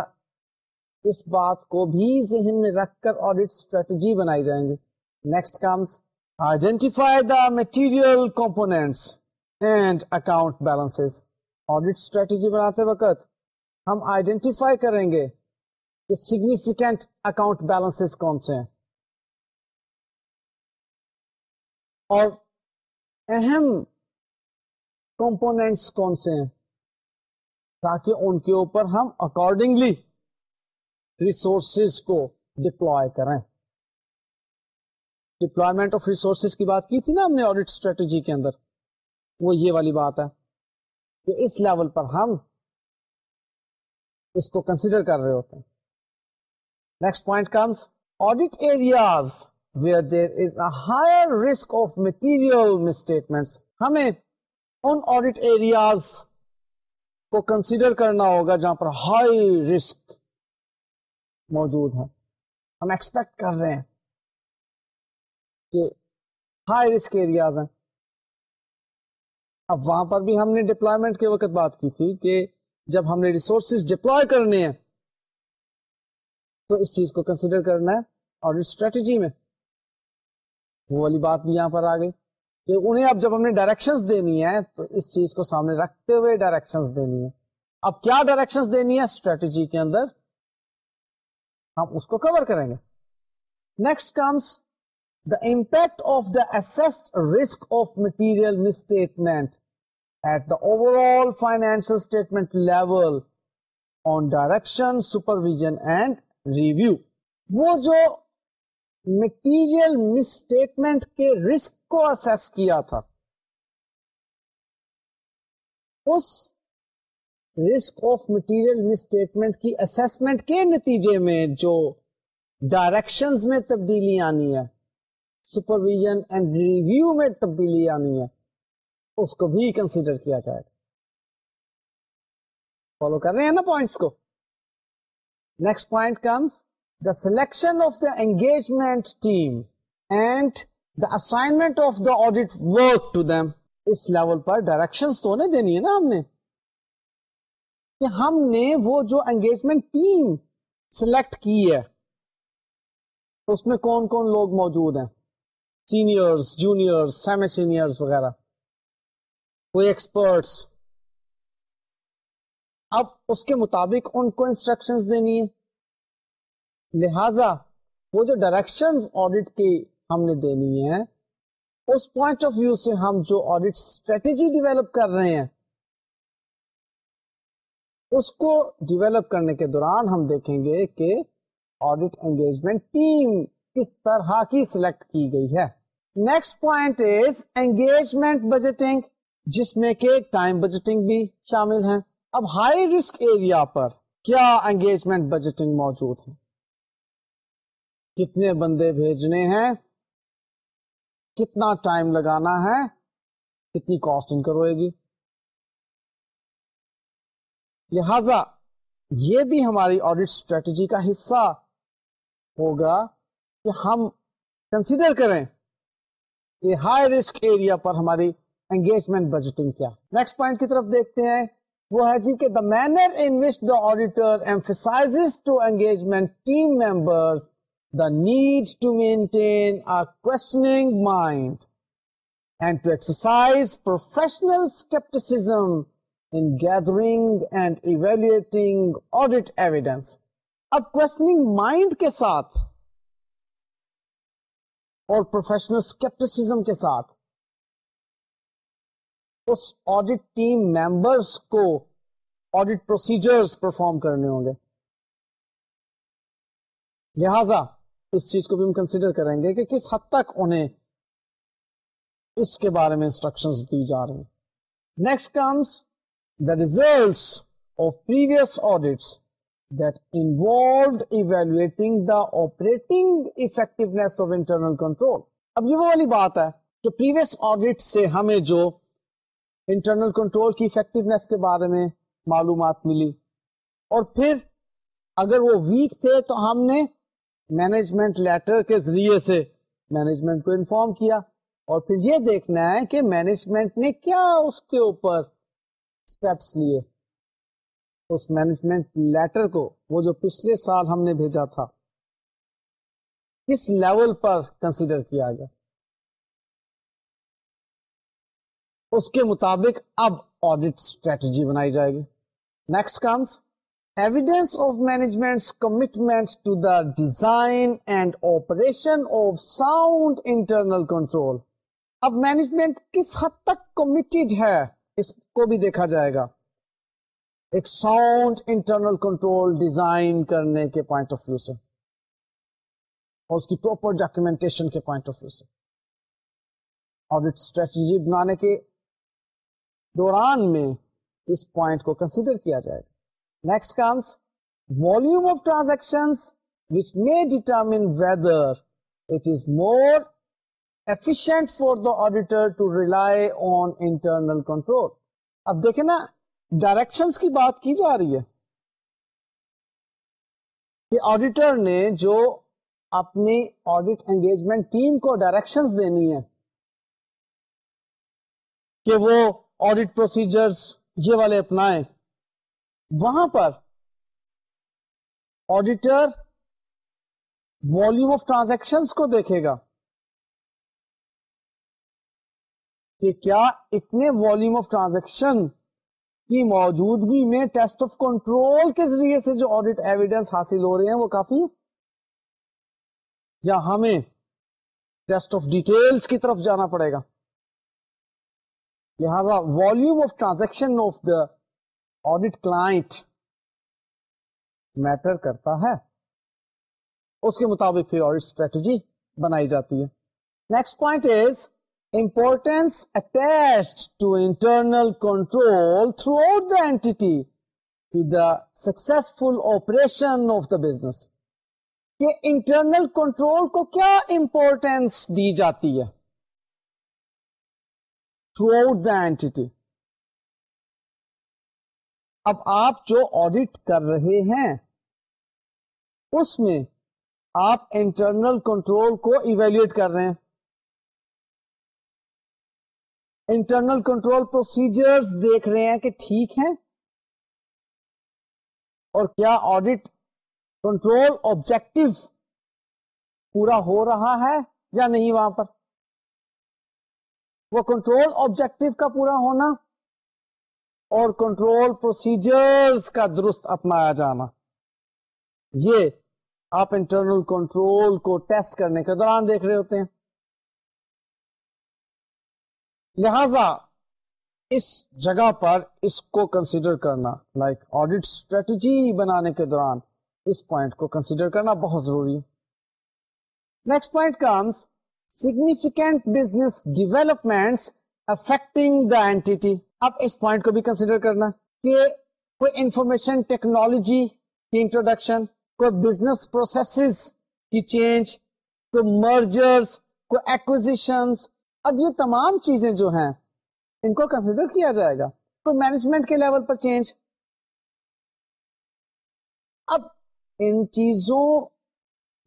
اس بات کو بھی ذہن میں رکھ کر آڈیٹ اسٹریٹجی بنائی جائیں گی next comes identify the material components and account balance audit strategy بناتے وقت ہم آئیڈینٹیفائی کریں گے کہ سگنیفیکینٹ اکاؤنٹ بیلنس کون سے ہیں۔ اور اہم کمپونیٹس کون سے ہیں؟ تاکہ ان کے اوپر ہم اکارڈنگلی ریسورسز کو ڈپلوائے کریں۔ ڈپلوائمنٹ آف ریسورسز کی بات کی تھی نا ہم نے آڈیٹ اسٹریٹجی کے اندر۔ وہ یہ والی بات ہے کہ اس لیول پر ہم اس کو کنسیڈر کر رہے ہوتے ہیں۔ Next point comes audit areas where there is a higher risk of material misstatement ہمیں ان آڈیٹ ایریاز کو کنسیڈر کرنا ہوگا جہاں پر ہائی رسک موجود ہے ہم ایکسپیکٹ کر رہے ہیں کہ ہائی رسک ایریاز ہیں۔ اب وہاں پر بھی ہم نے ڈپلائمنٹ کے وقت بات کی تھی کہ جب ہم نے ریسورسز ڈپلوائے کرنے ہیں، تو اس چیز کو کنسیڈر کرنا ہے اور اسٹریٹجی میں۔ وہ والی بات بھی یہاں پر آ گئی۔ کہ انہیں اب جب ہم نے ڈائریکشن دینی ہے تو اس چیز کو سامنے رکھتے ہوئے ڈائریکشن دینی ہے اب کیا ڈائریکشن دینی ہے اسٹریٹجی کے اندر ہم اس کو کور کریں گے۔ Next comes the impact of the assessed risk of material misstatement at the overall financial statement level on direction, supervision and review. وہ جو مٹیریل مسٹیٹمنٹ کے رسک کو اسیس کیا تھا۔ اس رسک آف مٹیریل مسٹیٹمنٹ کی اسسمنٹ کے نتیجے میں جو ڈائریکشن میں تبدیلی آنی ہے سپرویژن اینڈ ریویو میں تبدیلی آنی ہے، اس کو بھی کنسیڈر کیا جائے۔ گا فالو کر رہے ہیں نا پوائنٹس کو۔ Next point comes the selection of the engagement team and the assignment of the audit work to them us level پر ڈائریکشن تو نہیں دینی ہے نا ہم نے۔ کہ ہم نے وہ جو انگیجمنٹ ٹیم سلیکٹ کی ہے، اس میں کون کون لوگ موجود ہیں؟ سینئرس جونیئر سیمی سینئرس وغیرہ۔ کوئی ایکسپرٹس اب اس کے مطابق ان کو انسٹرکشن دینی ہے لہذا وہ جو ڈائریکشن آڈیٹ کی ہم نے دینی ہے اس پوائنٹ آف ویو سے ہم جو آڈیٹ اسٹریٹجی ڈیولپ کر رہے ہیں، اس کو ڈیولپ کرنے کے دوران ہم دیکھیں گے کہ آڈیٹ انگیجمنٹ ٹیم کس طرح کی سلیکٹ کی گئی ہے۔ Next point is engagement budgeting جس میں کہ ٹائم بجٹنگ بھی شامل ہے۔ اب ہائی رسک ایریا پر کیا انگیجمنٹ بجٹنگ موجود ہے؟ کتنے بندے بھیجنے ہیں؟ کتنا ٹائم لگانا ہے؟ کتنی کاسٹ انکر ہوئے گی؟ لہذا یہ بھی ہماری آڈیٹ اسٹریٹجی کا حصہ ہوگا کہ ہم کنسیڈر کریں کہ ہائی رسک ایریا پر ہماری انگیجمنٹ بجٹنگ کیا۔ نیکسٹ پوائنٹ کی طرف دیکھتے ہیں۔ وہ ہے جی کہ the manner in which the auditor to engagement team member the need to maintain questioning mind and to exercise professional scepticism in gathering and evaluating audit evidence اب کوشچنگ مائنڈ کے ساتھ اور پروفیشنل اسکیپٹسم کے ساتھ اس آڈیٹ ٹیم ممبرس کو آڈیٹ پروسیجر پرفارم کرنے ہوں گے۔ لہذا اس چیز کو بھی ہم کنسیڈر کریں گے کہ کس حد تک انہیں اس کے بارے میں انسٹرکشن دی جا رہی ہیں۔ Next comes the results of previous audits that involved evaluating the operating effectiveness of internal control اب یہ وہ والی بات ہے کہ پریویس آڈیٹ سے ہمیں جو انٹرنل کنٹرول کی افیکٹونیس کے بارے میں معلومات ملی۔ اور پھر اگر وہ ویک تھے تو ہم نے مینجمنٹ لیٹر کے ذریعے سے مینجمنٹ کو انفارم کیا اور پھر یہ دیکھنا ہے کہ مینجمنٹ نے کیا اس کے اوپر اسٹیپس لیے۔ اس مینجمنٹ لیٹر کو وہ جو پچھلے سال ہم نے بھیجا تھا، کس لیول پر کنسیڈر کیا گیا؟ اس کے مطابق اب آڈیٹ اسٹریٹجی بنائی جائے گی۔ Next comes evidence of management commitment to the design and operation of sound internal control اب مینجمنٹ کس حد تک کمیٹیڈ ہے؟ اس کو بھی دیکھا جائے گا۔ ایک ساؤنڈ انٹرنل کنٹرول ڈیزائن کرنے کے پوائنٹ آف ویو سے۔ اور اس کی پراپر ڈاکومینٹیشن کے پوائنٹ آف ویو سے۔ آڈیٹ اسٹریٹجی بنانے کے دوران میں اس پوائنٹ کو کنسیڈر کیا جائے گا۔ Next comes volume of transaction which may determine whether it is more efficient for the auditor to rely on internal control اب دیکھیں نا ڈائریکشن کی بات کی جا رہی ہے۔ کہ آڈیٹر نے جو اپنی آڈیٹ انگیجمنٹ ٹیم کو ڈائریکشن دینی ہے کہ وہ آڈیٹ پروسیجرز یہ والے اپنائیں۔ وہاں پر آڈیٹر ولیوم آف ٹرانزیکشن کو دیکھے گا کہ کیا اتنے والیوم آف ٹرانزیکشن کی موجودگی میں ٹیسٹ آف کنٹرول کے ذریعے سے جو آڈیٹ ایویڈینس حاصل ہو رہے ہیں وہ کافی یا ہمیں ٹیسٹ آف ڈیٹیلس کی طرف جانا پڑے گا؟ لہذا volume of transaction of the audit client matter کرتا ہے، اس کے مطابق پھر آڈیٹ اسٹریٹجی بنائی جاتی ہے۔ Next point is importance attach to internal control throughout the entity to the successful operation of the business کہ انٹرنل کنٹرول کو کیا امپورٹینس دی جاتی ہے۔ تھرو آؤٹ دا اینٹی اب آپ جو آڈٹ کر رہے ہیں، اس میں آپ انٹرنل کنٹرول کو ایویلویٹ کر رہے ہیں۔ انٹرنل کنٹرول پروسیجرز دیکھ رہے ہیں کہ ٹھیک ہیں۔ اور کیا آڈٹ کنٹرول آبجیکٹو پورا ہو رہا ہے یا نہیں وہاں پر؟ وہ کنٹرول آبجیکٹو کا پورا ہونا اور کنٹرول پروسیجرز کا درست اپنایا جانا۔ یہ آپ انٹرنل کنٹرول کو ٹیسٹ کرنے کے دوران دیکھ رہے ہوتے ہیں۔ لہذا اس جگہ پر اس کو کنسیڈر کرنا لائک آڈیٹ اسٹریٹجی بنانے کے دوران اس پوائنٹ کو کنسیڈر کرنا بہت ضروری ہے۔ Next point comes significant business development affecting the entity اب اس پوائنٹ کو بھی کنسیڈر کرنا کہ کوئی انفارمیشن ٹیکنالوجی کی انٹروڈکشن کوئی بزنس پروسیسز کی چینج کوئی مرجرز کوئی ایکوزیشن اب یہ تمام چیزیں جو ہیں، ان کو کنسیڈر کیا جائے گا؟ کوئی مینجمنٹ کے لیول پر چینج اب ان چیزوں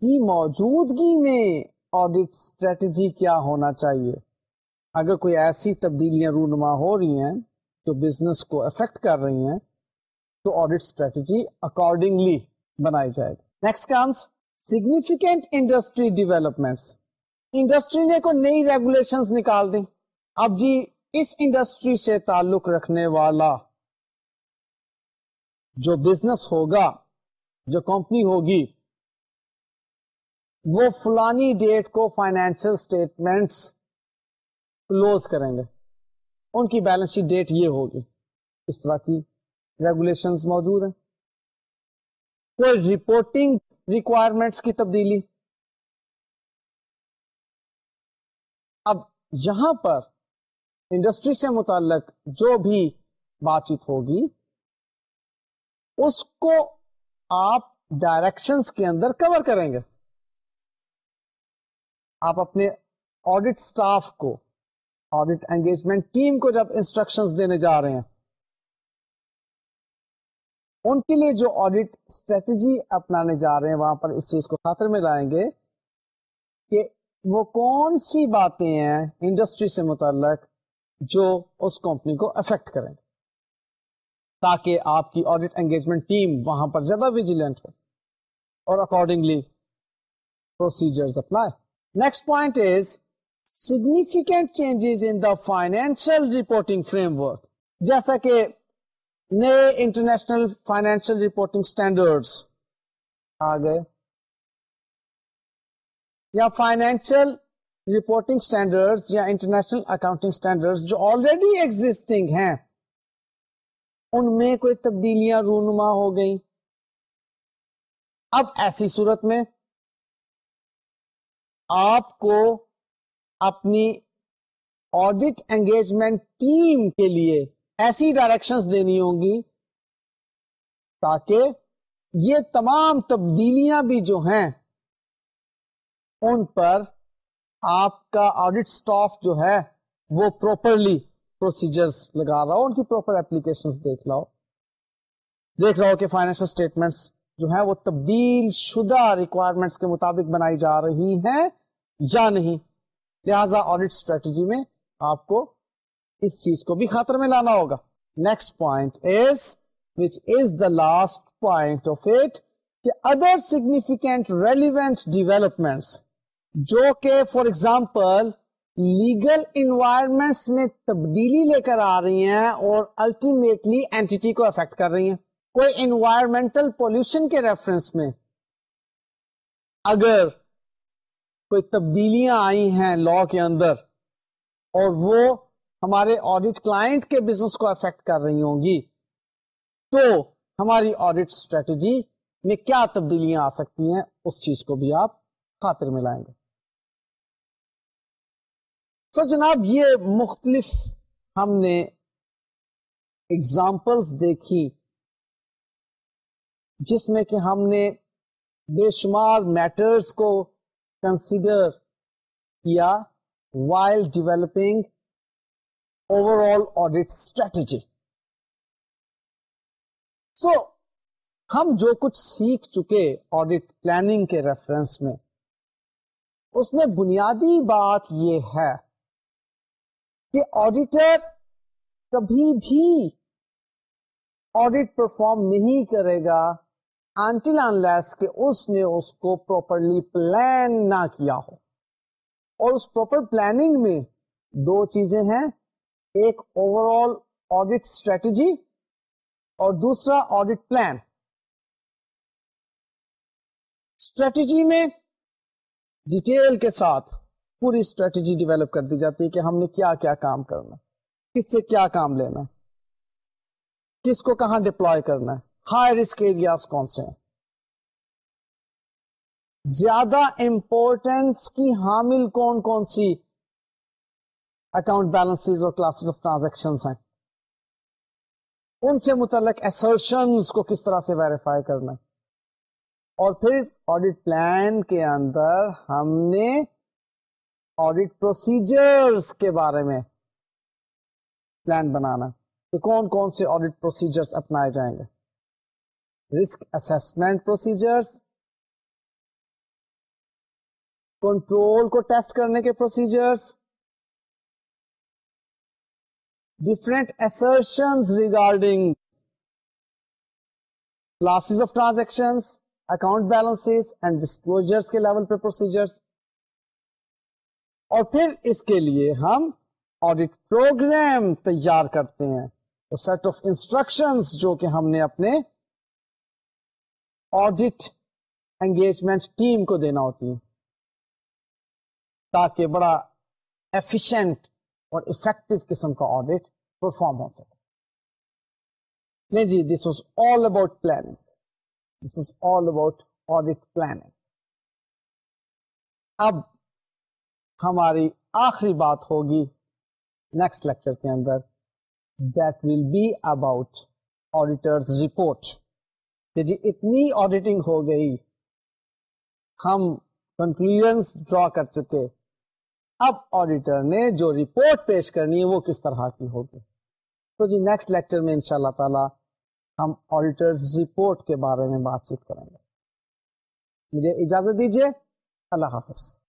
کی موجودگی میں آڈیٹ اسٹریٹجی کیا ہونا چاہیے؟ اگر کوئی ایسی تبدیلیاں رونما ہو رہی ہیں جو بزنس کو افیکٹ کر رہی ہیں، تو آڈیٹ اسٹریٹجی اکارڈنگلی بنائی جائے گی۔ Next comes significant industry developments industry نے کوئی نئی ریگولیشن نکال دی اب جی اس انڈسٹری سے تعلق رکھنے والا جو بزنس ہوگا، جو کمپنی ہوگی، وہ فلانی ڈیٹ کو فائنینشل اسٹیٹمنٹس کلوز کریں گے۔ ان کی بیلنس شیٹ ڈیٹ یہ ہوگی۔ اس طرح کی ریگولیشن موجود ہیں۔ کوئی رپورٹنگ ریکوائرمنٹس کی تبدیلی۔ اب یہاں پر انڈسٹری سے متعلق جو بھی بات چیت ہوگی، اس کو آپ ڈائریکشنس کے اندر کور کریں گے۔ آپ اپنے آڈیٹ سٹاف کو آڈیٹ انگیجمنٹ ٹیم کو جب انسٹرکشن دینے جا رہے ہیں، ان کے لیے جو آڈیٹ اسٹریٹجی اپنانے جا رہے ہیں، وہاں پر اس چیز کو خاطر میں لائیں گے کہ وہ کون سی باتیں ہیں انڈسٹری سے متعلق جو اس کمپنی کو افیکٹ کریں گے، تاکہ آپ کی آڈیٹ انگیجمنٹ ٹیم وہاں پر زیادہ ویجیلنٹ ہو اور اکارڈنگلی پروسیجر اپنائے۔ Next point is significant changes in the financial reporting framework جیسا کہ نئے انٹرنیشنل فائنینشیل رپورٹنگ اسٹینڈرڈ آ گئے. یا فائنینشیل رپورٹنگ اسٹینڈرڈ یا انٹرنیشنل اکاؤنٹنگ اسٹینڈرڈ جو آلریڈی ایگزٹنگ ہیں، ان میں کوئی تبدیلیاں رونما ہو گئی اب ایسی صورت میں آپ کو اپنی آڈٹ انگیجمنٹ ٹیم کے لیے ایسی ڈائریکشن دینی ہوں گی تاکہ یہ تمام تبدیلیاں بھی جو ہیں، ان پر آپ کا آڈٹ سٹاف جو ہے، وہ پروپرلی پروسیجرز لگا رہا ہو، ان کی پروپر اپلیکیشن دیکھ رہا ہو۔ دیکھ رہا ہو کہ فائنینشل اسٹیٹمنٹس جو ہے وہ تبدیل شدہ ریکوائرمنٹس کے مطابق بنائی جا رہی ہیں یا نہیں۔ لہذا آڈیٹ اسٹریٹجی میں آپ کو اس چیز کو بھی خاطر میں لانا ہوگا۔ Next point is which is the last point of it other significant relevant developments جو کہ فار ایگزامپل لیگل انوائرمنٹس میں تبدیلی لے کر آ رہی ہیں اور الٹیمیٹلی اینٹی کو افیکٹ کر رہی ہیں۔ کوئی انوائرمنٹل پولوشن کے ریفرنس میں اگر کوئی تبدیلیاں آئی ہیں لا کے اندر اور وہ ہمارے آڈیٹ کلائنٹ کے بزنس کو افیکٹ کر رہی ہوں گی، تو ہماری آڈیٹ اسٹریٹجی میں کیا تبدیلیاں آ سکتی ہیں، اس چیز کو بھی آپ خاطر میں لائیں گے۔ سو جناب یہ مختلف ہم نے اگزامپلس دیکھی، جس میں کہ ہم نے بے شمار میٹرز کو کنسیڈر کیا while developing overall audit strategy so ہم جو کچھ سیکھ چکے آڈیٹ پلاننگ کے ریفرنس میں، اس میں بنیادی بات یہ ہے کہ آڈیٹر کبھی بھی آڈیٹ پرفارم نہیں کرے گا انٹل انلیس کہ اس نے اس کو پراپرلی پلان نہ کیا ہو۔ اور اس پراپر پلاننگ میں دو چیزیں ہیں، ایک اوور آل آڈیٹ اسٹریٹجی اور دوسرا آڈیٹ پلان اسٹریٹجی میں ڈیٹیل کے ساتھ پوری اسٹریٹجی ڈیولپ کر دی جاتی ہے کہ ہم نے کیا کیا کام کرنا کس سے کیا کام لینا کس کو کہاں ڈپلوائے کرنا ہے۔ ہائی رسک ایریاز کون سے ہیں؟ زیادہ امپورٹینس کی حامل کون کون سی اکاؤنٹ بیلنس اور کلاسز آف ٹرانزیکشن ہیں؟ ان سے متعلق ایسرشن کو کس طرح سے ویریفائی کرنا ہے؟ اور پھر آڈیٹ پلان کے اندر ہم نے آڈیٹ پروسیجرز کے بارے میں پلان بنانا کہ کون کون سے آڈیٹ پروسیجرز اپنائے جائیں گے۔ رسک اسسمنٹ پروسیجرس کنٹرول کو ٹیسٹ کرنے کے procedures different assertion regarding classes of transaction account balance and disclosure کے لیول پہ پروسیجرس اور پھر اس کے لیے ہم آڈیٹ پروگرام تیار کرتے ہیں. سیٹ آف انسٹرکشن جو کہ ہم نے اپنے آڈٹ انگیجمنٹ ٹیم کو دینا ہوتی ہے تاکہ بڑا ایفیشینٹ اور افیکٹو قسم کا آڈٹ پرفارم ہو سکے۔ نہیں جی this was all about planning this is all about audit planning اب ہماری آخری بات ہوگی نیکسٹ لیکچر کے اندر that will be about auditors report کہ جی اتنی آڈیٹنگ ہو گئی، ہم کنکلوژ ڈرا کر چکے۔ اب آڈیٹر نے جو رپورٹ پیش کرنی ہے وہ کس طرح کی ہوگی؟ تو جی نیکسٹ لیکچر میں ان شاء اللہ تعالی ہم آڈیٹر رپورٹ کے بارے میں بات چیت کریں گے۔ مجھے اجازت دیجیے اللہ حافظ۔